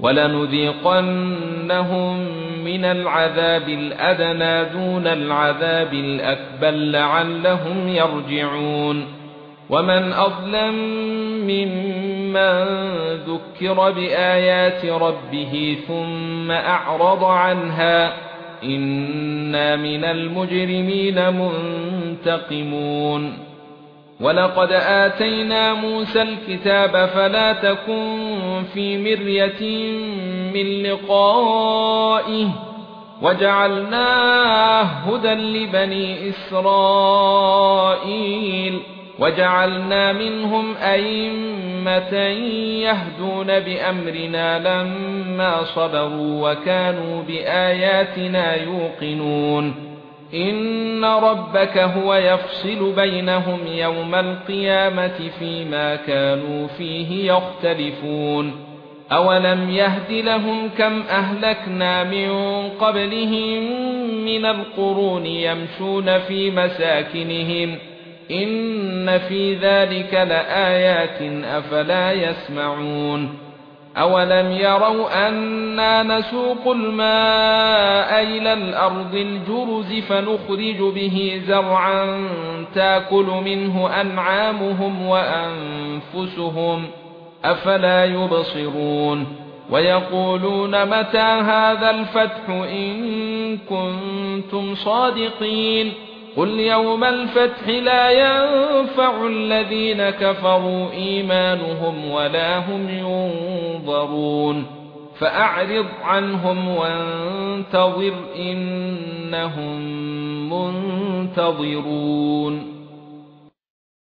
ولنذيقنهم من العذاب الأدنى دون العذاب الأكبر لعلهم يرجعون. ومن أظلم ممن ذكر بآيات ربه ثم أعرض عنها إنا من المجرمين منتقمون. ولقد آتينا موسى الكتاب فلا تكن في مرية من لقائه وجعلناه هدى لبني إسرائيل وجعلنا منهم أئمة يهدون بأمرنا لما صبروا وكانوا بآياتنا يوقنون إن ربك هو يفصل بينهم يوم القيامة فيما كانوا فيه يختلفون أولم يهد لهم كم أهلكنا من قبلهم من القرون يمشون في مساكنهم ان في ذلك لآيات افلا يسمعون اولم يروا أنا نسوق الماء إلى الأرض الجرز فنخرج به زرعا تاكل منه انعامهم وانفسهم افلا يبصرون ويقولون متى هذا الفتح ان كنتم صادقين قل يوم الفتح لا ينفع الذين كفروا ايمانهم ولا هم ينظرون فأعرض عنهم وانتظر إنهم منتظرون